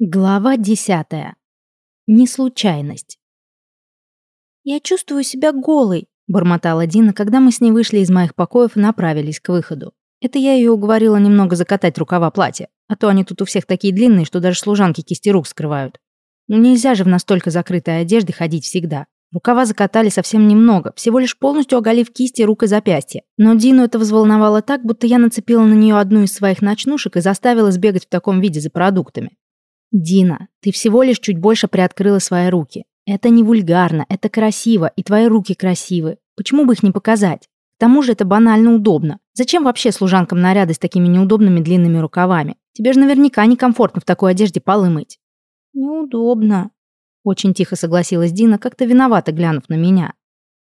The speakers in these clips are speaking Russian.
Глава десятая. Неслучайность. «Я чувствую себя голой», — бормотала Дина, когда мы с ней вышли из моих покоев и направились к выходу. Это я ее уговорила немного закатать рукава платья, а то они тут у всех такие длинные, что даже служанки кисти рук скрывают. Ну нельзя же в настолько закрытой одежде ходить всегда. Рукава закатали совсем немного, всего лишь полностью оголив кисти, рук и запястья. Но Дину это взволновало так, будто я нацепила на нее одну из своих ночнушек и заставила сбегать в таком виде за продуктами. Дина, ты всего лишь чуть больше приоткрыла свои руки. Это не вульгарно, это красиво, и твои руки красивы. Почему бы их не показать? К тому же это банально удобно. Зачем вообще служанкам наряды с такими неудобными длинными рукавами? Тебе же наверняка некомфортно в такой одежде полы мыть. Неудобно. Очень тихо согласилась Дина, как-то виновато глянув на меня.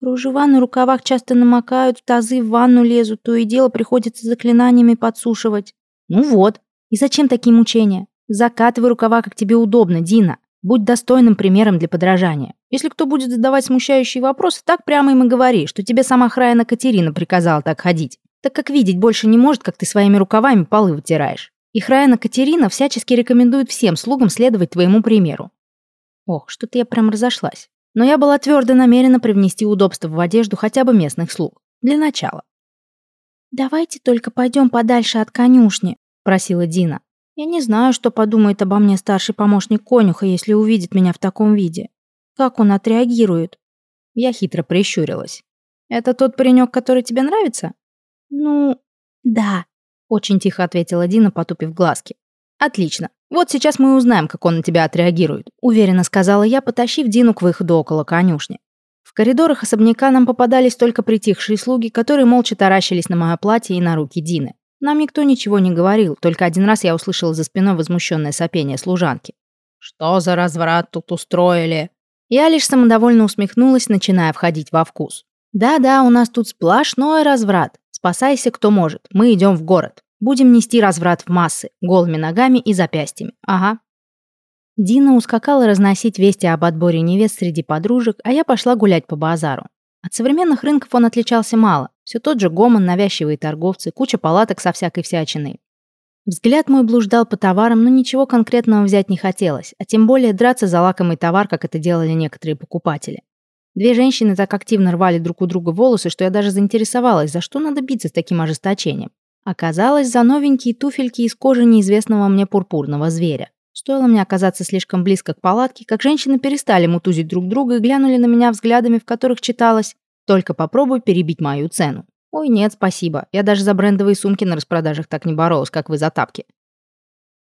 Кружева на рукавах часто намокают, в тазы в ванну лезут, то и дело приходится заклинаниями подсушивать. Ну вот. И зачем такие мучения? Закатывай рукава, как тебе удобно, Дина. Будь достойным примером для подражания. Если кто будет задавать смущающие вопросы, так прямо им и говори, что тебе сама Храяна Катерина приказала так ходить. Так как видеть больше не может, как ты своими рукавами полы вытираешь. И Храяна Катерина всячески рекомендует всем слугам следовать твоему примеру. Ох, что-то я прям разошлась. Но я была твердо намерена привнести удобство в одежду хотя бы местных слуг. Для начала. «Давайте только пойдем подальше от конюшни», – просила Дина. Я не знаю, что подумает обо мне старший помощник конюха, если увидит меня в таком виде. Как он отреагирует? Я хитро прищурилась. Это тот паренек, который тебе нравится? Ну, да, очень тихо ответила Дина, потупив глазки. Отлично. Вот сейчас мы узнаем, как он на тебя отреагирует, уверенно сказала я, потащив Дину к выходу около конюшни. В коридорах особняка нам попадались только притихшие слуги, которые молча таращились на мое платье и на руки Дины. Нам никто ничего не говорил, только один раз я услышала за спиной возмущенное сопение служанки. «Что за разврат тут устроили?» Я лишь самодовольно усмехнулась, начиная входить во вкус. «Да-да, у нас тут сплошной разврат. Спасайся, кто может. Мы идем в город. Будем нести разврат в массы, голыми ногами и запястьями. Ага». Дина ускакала разносить вести об отборе невест среди подружек, а я пошла гулять по базару. От современных рынков он отличался мало. Все тот же гомон, навязчивые торговцы, куча палаток со всякой всячиной. Взгляд мой блуждал по товарам, но ничего конкретного взять не хотелось, а тем более драться за лакомый товар, как это делали некоторые покупатели. Две женщины так активно рвали друг у друга волосы, что я даже заинтересовалась, за что надо биться с таким ожесточением. Оказалось, за новенькие туфельки из кожи неизвестного мне пурпурного зверя. Стоило мне оказаться слишком близко к палатке, как женщины перестали мутузить друг друга и глянули на меня взглядами, в которых читалось «Только попробуй перебить мою цену». Ой, нет, спасибо. Я даже за брендовые сумки на распродажах так не боролась, как вы за тапки.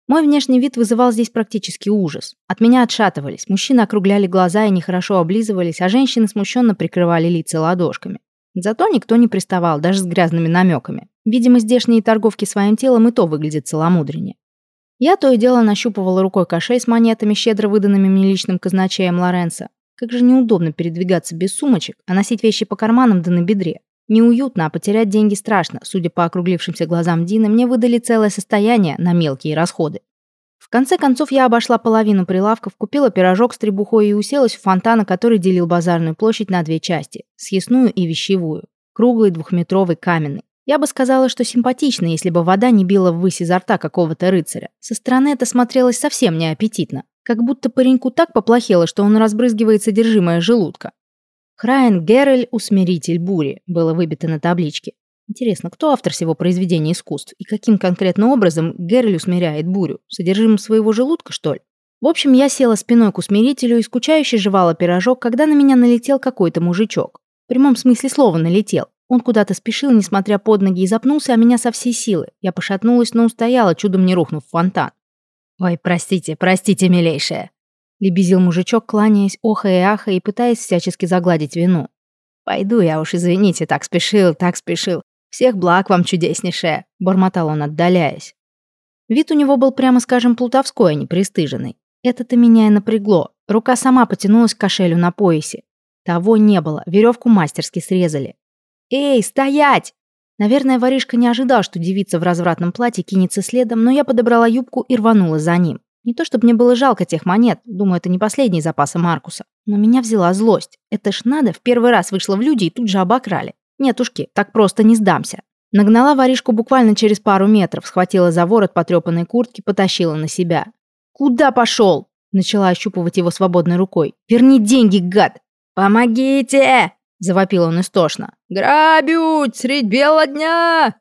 Мой внешний вид вызывал здесь практически ужас. От меня отшатывались, мужчины округляли глаза и нехорошо облизывались, а женщины смущенно прикрывали лица ладошками. Зато никто не приставал, даже с грязными намеками. Видимо, здешние торговки своим телом и то выглядят целомудреннее. Я то и дело нащупывала рукой кошель с монетами, щедро выданными мне личным казначеем Лоренцо. Как же неудобно передвигаться без сумочек, а носить вещи по карманам да на бедре. Неуютно, а потерять деньги страшно. Судя по округлившимся глазам Дины, мне выдали целое состояние на мелкие расходы. В конце концов, я обошла половину прилавков, купила пирожок с требухой и уселась в фонтан, который делил базарную площадь на две части – съестную и вещевую. Круглый, двухметровый, каменный. Я бы сказала, что симпатично, если бы вода не била ввысь изо рта какого-то рыцаря. Со стороны это смотрелось совсем неаппетитно. Как будто пареньку так поплохело, что он разбрызгивает содержимое желудка. Храйн Геррель «Усмиритель бури» было выбито на табличке. Интересно, кто автор всего произведения искусств и каким конкретно образом Геррель усмиряет бурю? Содержимым своего желудка, что ли? В общем, я села спиной к усмирителю и скучающе жевала пирожок, когда на меня налетел какой-то мужичок. В прямом смысле слова налетел. Он куда-то спешил, несмотря под ноги, и запнулся, а меня со всей силы. Я пошатнулась, но устояла, чудом не рухнув в фонтан. «Ой, простите, простите, милейшая!» Лебезил мужичок, кланяясь, охая и ахая и пытаясь всячески загладить вину. «Пойду я уж, извините, так спешил, так спешил. Всех благ вам, чудеснейшая!» Бормотал он, отдаляясь. Вид у него был, прямо скажем, плутовской, а не пристыженный. Это-то меня и напрягло. Рука сама потянулась к кошелю на поясе. Того не было, веревку мастерски срезали. «Эй, стоять!» Наверное, воришка не ожидал, что девица в развратном платье кинется следом, но я подобрала юбку и рванула за ним. Не то чтобы мне было жалко тех монет, думаю, это не последние запасы Маркуса. Но меня взяла злость. Это ж надо, в первый раз вышла в люди и тут же обокрали. Нетушки, так просто не сдамся. Нагнала воришку буквально через пару метров, схватила за ворот потрепанной куртки, потащила на себя. «Куда пошел?» Начала ощупывать его свободной рукой. «Верни деньги, гад!» «Помогите!» Завопил он истошно. «Грабють! Средь бела дня!»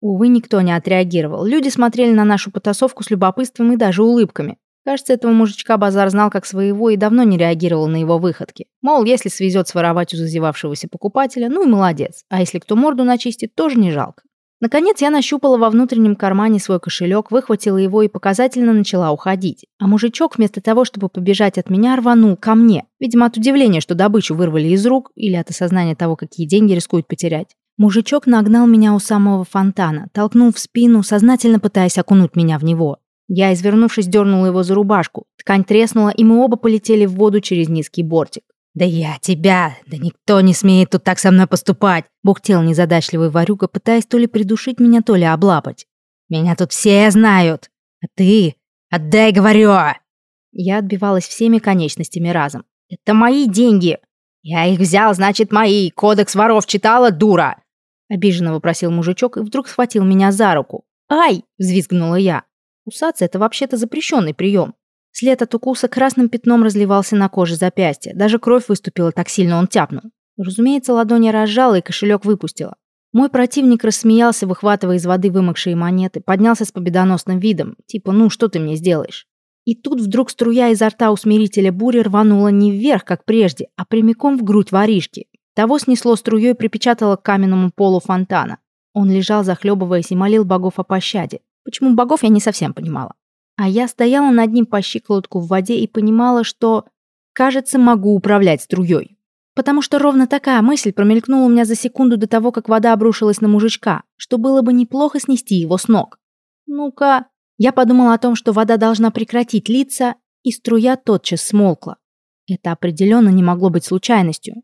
Увы, никто не отреагировал. Люди смотрели на нашу потасовку с любопытством и даже улыбками. Кажется, этого мужичка Базар знал как своего и давно не реагировал на его выходки. Мол, если свезет своровать у зазевавшегося покупателя, ну и молодец. А если кто морду начистит, тоже не жалко. Наконец я нащупала во внутреннем кармане свой кошелек, выхватила его и показательно начала уходить. А мужичок вместо того, чтобы побежать от меня, рванул ко мне. Видимо, от удивления, что добычу вырвали из рук, или от осознания того, какие деньги рискуют потерять. Мужичок нагнал меня у самого фонтана, толкнул в спину, сознательно пытаясь окунуть меня в него. Я, извернувшись, дернула его за рубашку. Ткань треснула, и мы оба полетели в воду через низкий бортик. «Да я тебя! Да никто не смеет тут так со мной поступать!» Бухтел незадачливый ворюга, пытаясь то ли придушить меня, то ли облапать. «Меня тут все знают! А ты? Отдай, говорю!» Я отбивалась всеми конечностями разом. «Это мои деньги! Я их взял, значит, мои! Кодекс воров читала, дура!» Обиженно вопросил мужичок и вдруг схватил меня за руку. «Ай!» – взвизгнула я. Кусаться – это вообще-то запрещенный прием. След от укуса красным пятном разливался на коже запястья. Даже кровь выступила так сильно, он тяпнул. Разумеется, ладони разжала и кошелек выпустила. Мой противник рассмеялся, выхватывая из воды вымокшие монеты, поднялся с победоносным видом, типа «ну, что ты мне сделаешь?». И тут вдруг струя изо рта усмирителя бури рванула не вверх, как прежде, а прямиком в грудь воришки. Того снесло струей и припечатало к каменному полу фонтана. Он лежал, захлебываясь, и молил богов о пощаде. Почему богов, я не совсем понимала. А я стояла над ним по щиколотку в воде и понимала, что, кажется, могу управлять струей. Потому что ровно такая мысль промелькнула у меня за секунду до того, как вода обрушилась на мужичка, что было бы неплохо снести его с ног. Ну-ка. Я подумала о том, что вода должна прекратить литься, и струя тотчас смолкла. Это определенно не могло быть случайностью.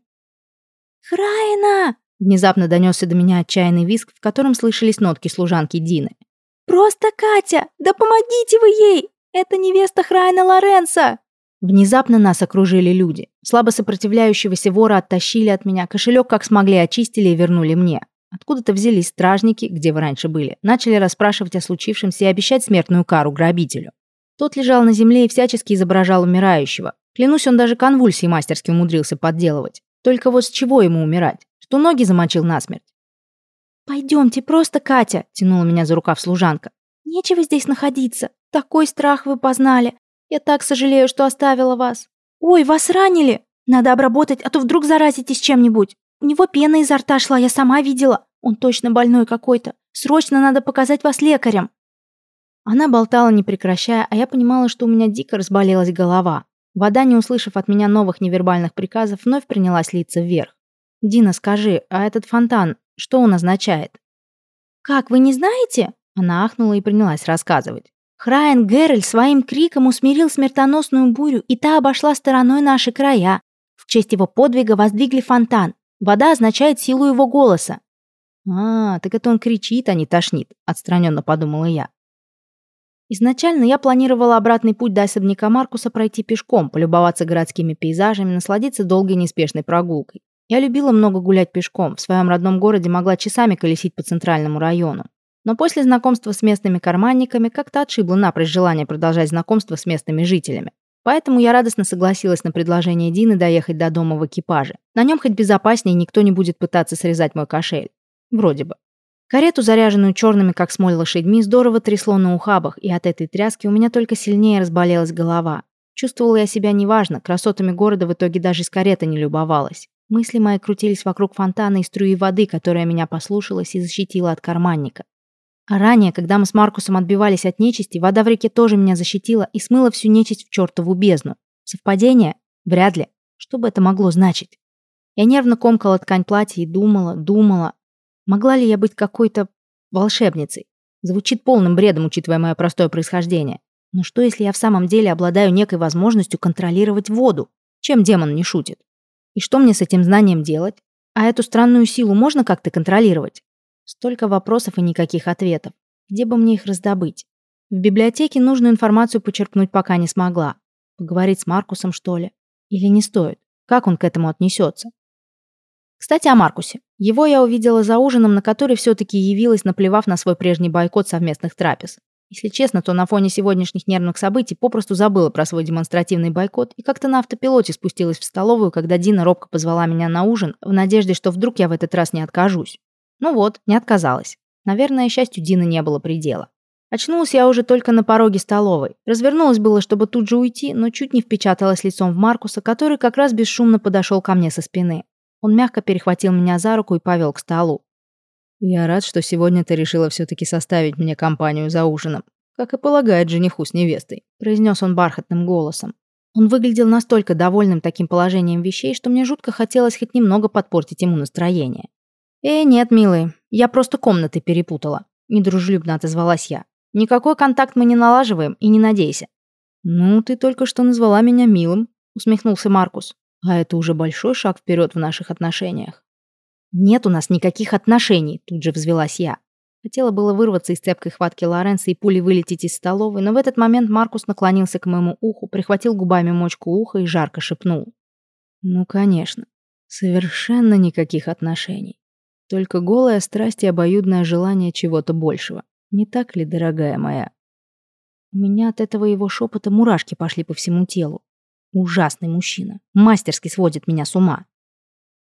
«Храйна!» Внезапно донесся до меня отчаянный визг, в котором слышались нотки служанки Дины. «Просто Катя! Да помогите вы ей! Это невеста Храйна Лоренса!» Внезапно нас окружили люди. Слабо сопротивляющегося вора оттащили от меня, кошелек как смогли очистили и вернули мне. Откуда-то взялись стражники, где вы раньше были, начали расспрашивать о случившемся и обещать смертную кару грабителю. Тот лежал на земле и всячески изображал умирающего. Клянусь, он даже конвульсии мастерски умудрился подделывать. Только вот с чего ему умирать? Что ноги замочил насмерть? «Пойдемте, просто Катя!» – тянула меня за рукав служанка. «Нечего здесь находиться. Такой страх вы познали. Я так сожалею, что оставила вас. Ой, вас ранили! Надо обработать, а то вдруг заразитесь чем-нибудь. У него пена изо рта шла, я сама видела. Он точно больной какой-то. Срочно надо показать вас лекарям». Она болтала, не прекращая, а я понимала, что у меня дико разболелась голова. Вода, не услышав от меня новых невербальных приказов, вновь принялась литься вверх. «Дина, скажи, а этот фонтан, что он означает?» «Как, вы не знаете?» Она ахнула и принялась рассказывать. Храйен Геррель своим криком усмирил смертоносную бурю, и та обошла стороной наши края. В честь его подвига воздвигли фонтан. Вода означает силу его голоса. «А, так это он кричит, а не тошнит», — отстраненно подумала я. Изначально я планировала обратный путь до особняка Маркуса пройти пешком, полюбоваться городскими пейзажами, насладиться долгой неспешной прогулкой. Я любила много гулять пешком, в своем родном городе могла часами колесить по центральному району. Но после знакомства с местными карманниками как-то отшибло напрочь желание продолжать знакомство с местными жителями. Поэтому я радостно согласилась на предложение Дины доехать до дома в экипаже. На нем хоть безопаснее, никто не будет пытаться срезать мой кошель. Вроде бы. Карету, заряженную черными, как смоль лошадьми, здорово трясло на ухабах, и от этой тряски у меня только сильнее разболелась голова. Чувствовала я себя неважно, красотами города в итоге даже из кареты не любовалась. Мысли мои крутились вокруг фонтана и струи воды, которая меня послушалась и защитила от карманника. А ранее, когда мы с Маркусом отбивались от нечисти, вода в реке тоже меня защитила и смыла всю нечисть в чертову бездну. Совпадение? Вряд ли. Что бы это могло значить? Я нервно комкала ткань платья и думала, думала. Могла ли я быть какой-то волшебницей? Звучит полным бредом, учитывая мое простое происхождение. Но что, если я в самом деле обладаю некой возможностью контролировать воду? Чем демон не шутит? И что мне с этим знанием делать? А эту странную силу можно как-то контролировать? Столько вопросов и никаких ответов. Где бы мне их раздобыть? В библиотеке нужную информацию почерпнуть пока не смогла. Поговорить с Маркусом, что ли? Или не стоит? Как он к этому отнесется? Кстати, о Маркусе. Его я увидела за ужином, на который все-таки явилась, наплевав на свой прежний бойкот совместных трапез. Если честно, то на фоне сегодняшних нервных событий попросту забыла про свой демонстративный бойкот и как-то на автопилоте спустилась в столовую, когда Дина робко позвала меня на ужин, в надежде, что вдруг я в этот раз не откажусь. Ну вот, не отказалась. Наверное, счастью Дины не было предела. Очнулась я уже только на пороге столовой. Развернулась было, чтобы тут же уйти, но чуть не впечаталась лицом в Маркуса, который как раз бесшумно подошел ко мне со спины. Он мягко перехватил меня за руку и повел к столу. «Я рад, что сегодня ты решила все-таки составить мне компанию за ужином, как и полагает жениху с невестой», произнес он бархатным голосом. Он выглядел настолько довольным таким положением вещей, что мне жутко хотелось хоть немного подпортить ему настроение. «Э, нет, милый, я просто комнаты перепутала», – недружелюбно отозвалась я. «Никакой контакт мы не налаживаем, и не надейся». «Ну, ты только что назвала меня милым», – усмехнулся Маркус. «А это уже большой шаг вперед в наших отношениях». «Нет у нас никаких отношений», – тут же взвелась я. Хотела было вырваться из цепкой хватки Лоренса и пулей вылететь из столовой, но в этот момент Маркус наклонился к моему уху, прихватил губами мочку уха и жарко шепнул. «Ну, конечно. Совершенно никаких отношений. Только голая страсть и обоюдное желание чего-то большего. Не так ли, дорогая моя?» У меня от этого его шепота мурашки пошли по всему телу. Ужасный мужчина. Мастерски сводит меня с ума.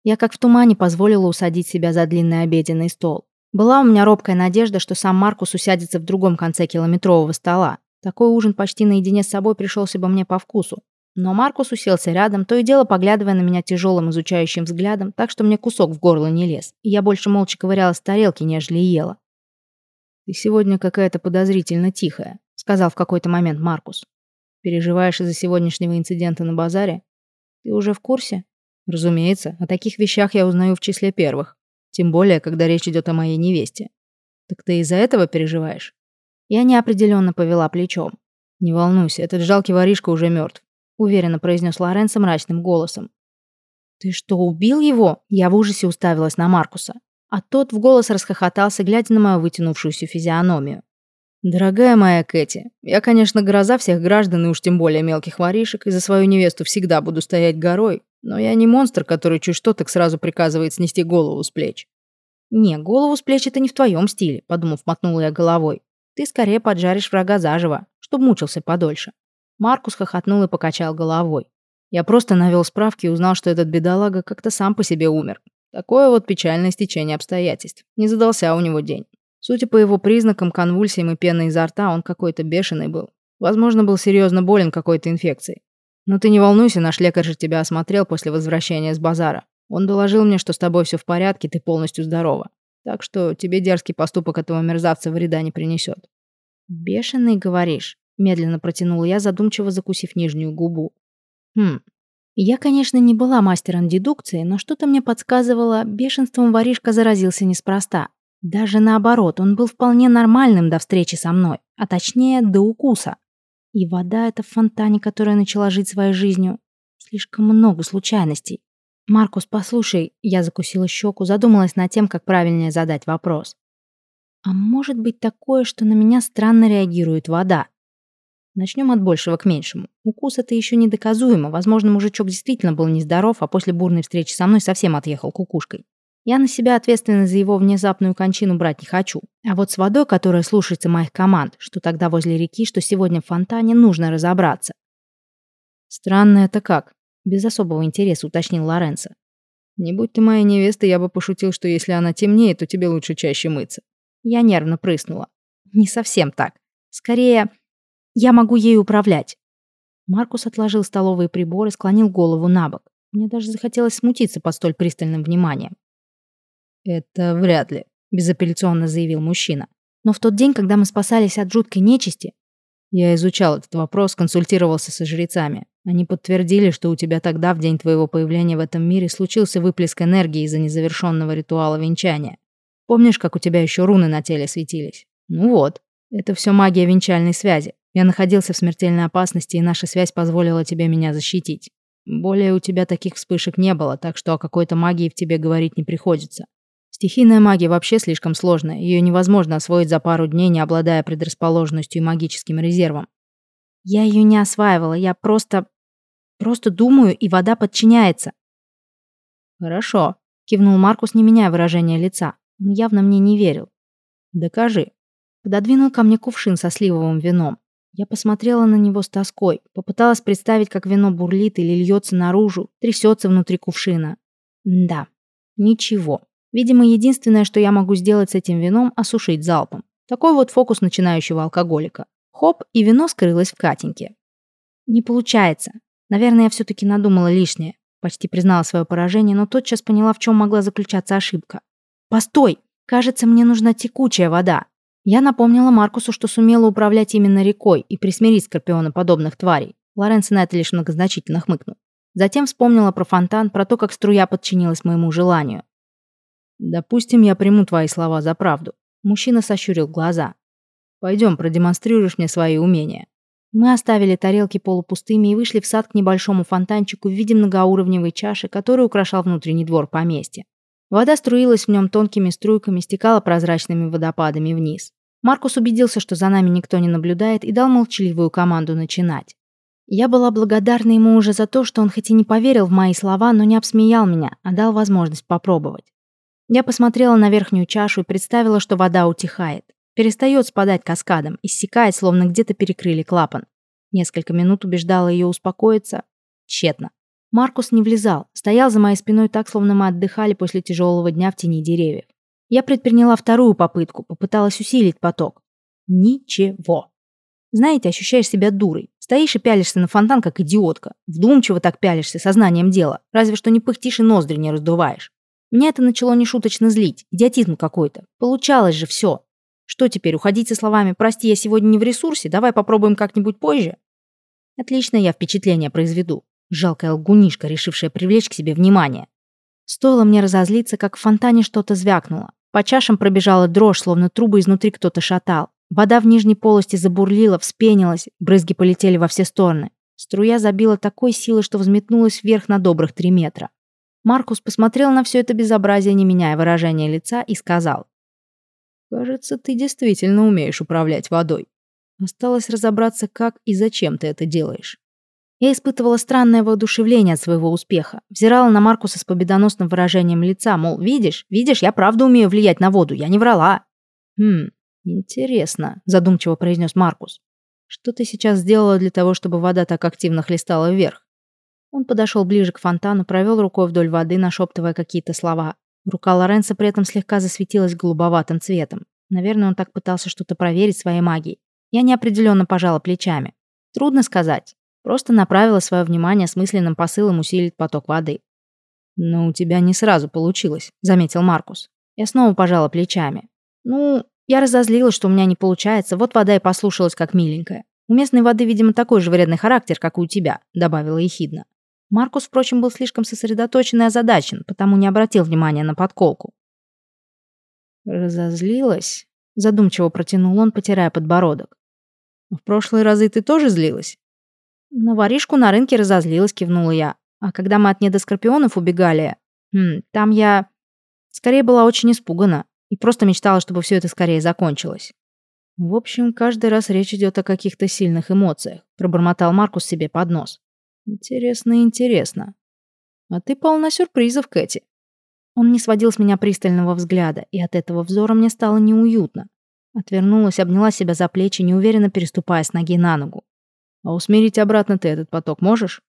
Я как в тумане позволила усадить себя за длинный обеденный стол. Была у меня робкая надежда, что сам Маркус усядется в другом конце километрового стола. Такой ужин почти наедине с собой пришелся бы мне по вкусу. Но Маркус уселся рядом, то и дело поглядывая на меня тяжелым изучающим взглядом, так что мне кусок в горло не лез, и я больше молча ковыряла с тарелки, нежели ела. «Ты сегодня какая-то подозрительно тихая», — сказал в какой-то момент Маркус. «Переживаешь из-за сегодняшнего инцидента на базаре? Ты уже в курсе?» Разумеется, о таких вещах я узнаю в числе первых. Тем более, когда речь идет о моей невесте. Так ты из-за этого переживаешь? Я неопределенно повела плечом. Не волнуйся, этот жалкий воришка уже мертв. Уверенно произнес Лоренцо мрачным голосом. Ты что, убил его? Я в ужасе уставилась на Маркуса. А тот в голос расхохотался, глядя на мою вытянувшуюся физиономию. «Дорогая моя Кэти, я, конечно, гроза всех граждан и уж тем более мелких воришек, и за свою невесту всегда буду стоять горой, но я не монстр, который чуть что так сразу приказывает снести голову с плеч». «Не, голову с плеч это не в твоем стиле», — подумав, мотнула я головой. «Ты скорее поджаришь врага заживо, чтоб мучился подольше». Маркус хохотнул и покачал головой. Я просто навел справки и узнал, что этот бедолага как-то сам по себе умер. Такое вот печальное стечение обстоятельств. Не задался у него день. Судя по его признакам, конвульсиям и пеной изо рта, он какой-то бешеный был. Возможно, был серьезно болен какой-то инфекцией. Но ты не волнуйся, наш лекарь же тебя осмотрел после возвращения с базара. Он доложил мне, что с тобой все в порядке, ты полностью здорова. Так что тебе дерзкий поступок этого мерзавца вреда не принесет. «Бешеный, говоришь?» Медленно протянула я, задумчиво закусив нижнюю губу. «Хм, я, конечно, не была мастером дедукции, но что-то мне подсказывало, бешенством воришка заразился неспроста. Даже наоборот, он был вполне нормальным до встречи со мной, а точнее до укуса. И вода эта в фонтане, которая начала жить своей жизнью. Слишком много случайностей. «Маркус, послушай», я закусила щеку, задумалась над тем, как правильнее задать вопрос. «А может быть такое, что на меня странно реагирует вода?» Начнем от большего к меньшему. Укус это еще недоказуемо. Возможно, мужичок действительно был нездоров, а после бурной встречи со мной совсем отъехал кукушкой. Я на себя ответственность за его внезапную кончину брать не хочу. А вот с водой, которая слушается моих команд, что тогда возле реки, что сегодня в фонтане, нужно разобраться. Странно это как? Без особого интереса уточнил Лоренцо. Не будь ты моей невестой, я бы пошутил, что если она темнее, то тебе лучше чаще мыться. Я нервно прыснула. Не совсем так. Скорее, я могу ею управлять. Маркус отложил столовые приборы, склонил голову на бок. Мне даже захотелось смутиться под столь пристальным вниманием. «Это вряд ли», – безапелляционно заявил мужчина. «Но в тот день, когда мы спасались от жуткой нечисти...» Я изучал этот вопрос, консультировался со жрецами. Они подтвердили, что у тебя тогда, в день твоего появления в этом мире, случился выплеск энергии из-за незавершенного ритуала венчания. Помнишь, как у тебя еще руны на теле светились? Ну вот, это все магия венчальной связи. Я находился в смертельной опасности, и наша связь позволила тебе меня защитить. Более у тебя таких вспышек не было, так что о какой-то магии в тебе говорить не приходится. Стихийная магия вообще слишком сложная, ее невозможно освоить за пару дней, не обладая предрасположенностью и магическим резервом. Я ее не осваивала, я просто... просто думаю, и вода подчиняется. Хорошо, кивнул Маркус, не меняя выражения лица. Он явно мне не верил. Докажи. Пододвинул ко мне кувшин со сливовым вином. Я посмотрела на него с тоской, попыталась представить, как вино бурлит или льется наружу, трясется внутри кувшина. Да, ничего. Видимо, единственное, что я могу сделать с этим вином, осушить залпом. Такой вот фокус начинающего алкоголика. Хоп, и вино скрылось в Катеньке. Не получается. Наверное, я все-таки надумала лишнее. Почти признала свое поражение, но тотчас поняла, в чем могла заключаться ошибка. «Постой! Кажется, мне нужна текучая вода». Я напомнила Маркусу, что сумела управлять именно рекой и присмирить скорпионоподобных тварей. Лоренцо на это лишь многозначительно хмыкнул. Затем вспомнила про фонтан, про то, как струя подчинилась моему желанию. «Допустим, я приму твои слова за правду». Мужчина сощурил глаза. «Пойдем, продемонстрируешь мне свои умения». Мы оставили тарелки полупустыми и вышли в сад к небольшому фонтанчику в виде многоуровневой чаши, который украшал внутренний двор поместья. Вода струилась в нем тонкими струйками, стекала прозрачными водопадами вниз. Маркус убедился, что за нами никто не наблюдает, и дал молчаливую команду начинать. Я была благодарна ему уже за то, что он хоть и не поверил в мои слова, но не обсмеял меня, а дал возможность попробовать. Я посмотрела на верхнюю чашу и представила, что вода утихает. Перестает спадать каскадом, иссякает, словно где-то перекрыли клапан. Несколько минут убеждала ее успокоиться. Тщетно. Маркус не влезал, стоял за моей спиной так, словно мы отдыхали после тяжелого дня в тени деревьев. Я предприняла вторую попытку, попыталась усилить поток. Ничего. Знаете, ощущаешь себя дурой. Стоишь и пялишься на фонтан, как идиотка. Вдумчиво так пялишься, сознанием дела. Разве что не пыхтишь и ноздри не раздуваешь. Меня это начало нешуточно злить. Идиотизм какой-то. Получалось же все. Что теперь, уходить со словами «Прости, я сегодня не в ресурсе, давай попробуем как-нибудь позже»? Отлично я впечатление произведу. Жалкая лгунишка, решившая привлечь к себе внимание. Стоило мне разозлиться, как в фонтане что-то звякнуло. По чашам пробежала дрожь, словно трубы изнутри кто-то шатал. Вода в нижней полости забурлила, вспенилась, брызги полетели во все стороны. Струя забила такой силой, что взметнулась вверх на добрых три метра. Маркус посмотрел на все это безобразие, не меняя выражения лица, и сказал. Кажется, ты действительно умеешь управлять водой. Осталось разобраться, как и зачем ты это делаешь. Я испытывала странное воодушевление от своего успеха. Взирала на Маркуса с победоносным выражением лица, мол, видишь, видишь, я правда умею влиять на воду, я не врала. Хм, интересно, задумчиво произнес Маркус. Что ты сейчас сделала для того, чтобы вода так активно хлестала вверх? Он подошел ближе к фонтану, провел рукой вдоль воды, нашептывая какие-то слова. Рука Лоренса при этом слегка засветилась голубоватым цветом. Наверное, он так пытался что-то проверить своей магией. Я неопределенно пожала плечами. Трудно сказать. Просто направила свое внимание с мысленным посылом усилить поток воды. «Но у тебя не сразу получилось», — заметил Маркус. Я снова пожала плечами. «Ну, я разозлилась, что у меня не получается, вот вода и послушалась как миленькая. У местной воды, видимо, такой же вредный характер, как и у тебя», — добавила ехидно. Маркус, впрочем, был слишком сосредоточен и озадачен, потому не обратил внимания на подколку. «Разозлилась?» — задумчиво протянул он, потирая подбородок. «В прошлые разы ты тоже злилась?» «На воришку на рынке разозлилась», — кивнула я. «А когда мы от недоскорпионов убегали, хм, там я скорее была очень испугана и просто мечтала, чтобы все это скорее закончилось». «В общем, каждый раз речь идет о каких-то сильных эмоциях», — пробормотал Маркус себе под нос. Интересно, интересно. А ты полна сюрпризов, Кэти. Он не сводил с меня пристального взгляда, и от этого взора мне стало неуютно. Отвернулась, обняла себя за плечи, неуверенно переступая с ноги на ногу. А усмирить обратно ты этот поток можешь?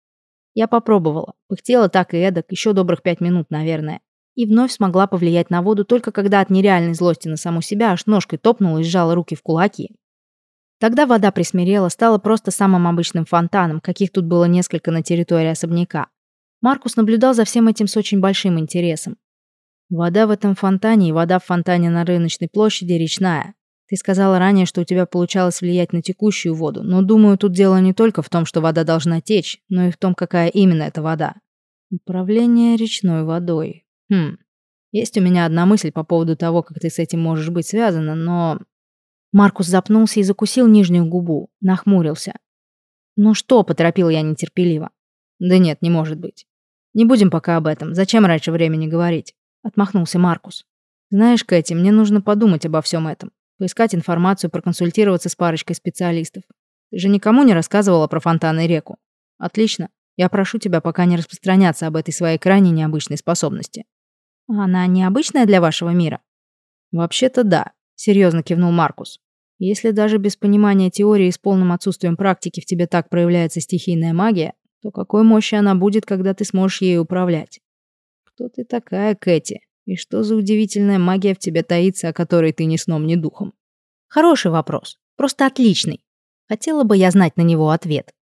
Я попробовала. Пыхтела так и эдак, еще добрых пять минут, наверное. И вновь смогла повлиять на воду только когда от нереальной злости на саму себя аж ножкой топнула и сжала руки в кулаки. Тогда вода присмирела, стала просто самым обычным фонтаном, каких тут было несколько на территории особняка. Маркус наблюдал за всем этим с очень большим интересом. Вода в этом фонтане и вода в фонтане на рыночной площади речная. Ты сказала ранее, что у тебя получалось влиять на текущую воду, но думаю, тут дело не только в том, что вода должна течь, но и в том, какая именно эта вода. Управление речной водой. Хм. Есть у меня одна мысль по поводу того, как ты с этим можешь быть связана, но Маркус запнулся и закусил нижнюю губу, нахмурился. «Ну что?» – поторопил я нетерпеливо. «Да нет, не может быть. Не будем пока об этом. Зачем раньше времени говорить?» – отмахнулся Маркус. «Знаешь, Кэти, мне нужно подумать обо всем этом. Поискать информацию, проконсультироваться с парочкой специалистов. Ты же никому не рассказывала про фонтаны и реку. Отлично. Я прошу тебя пока не распространяться об этой своей крайне необычной способности». «Она необычная для вашего мира?» «Вообще-то да серьезно кивнул Маркус. Если даже без понимания теории и с полным отсутствием практики в тебе так проявляется стихийная магия, то какой мощи она будет, когда ты сможешь ею управлять? Кто ты такая, Кэти? И что за удивительная магия в тебе таится, о которой ты ни сном, ни духом? Хороший вопрос. Просто отличный. Хотела бы я знать на него ответ.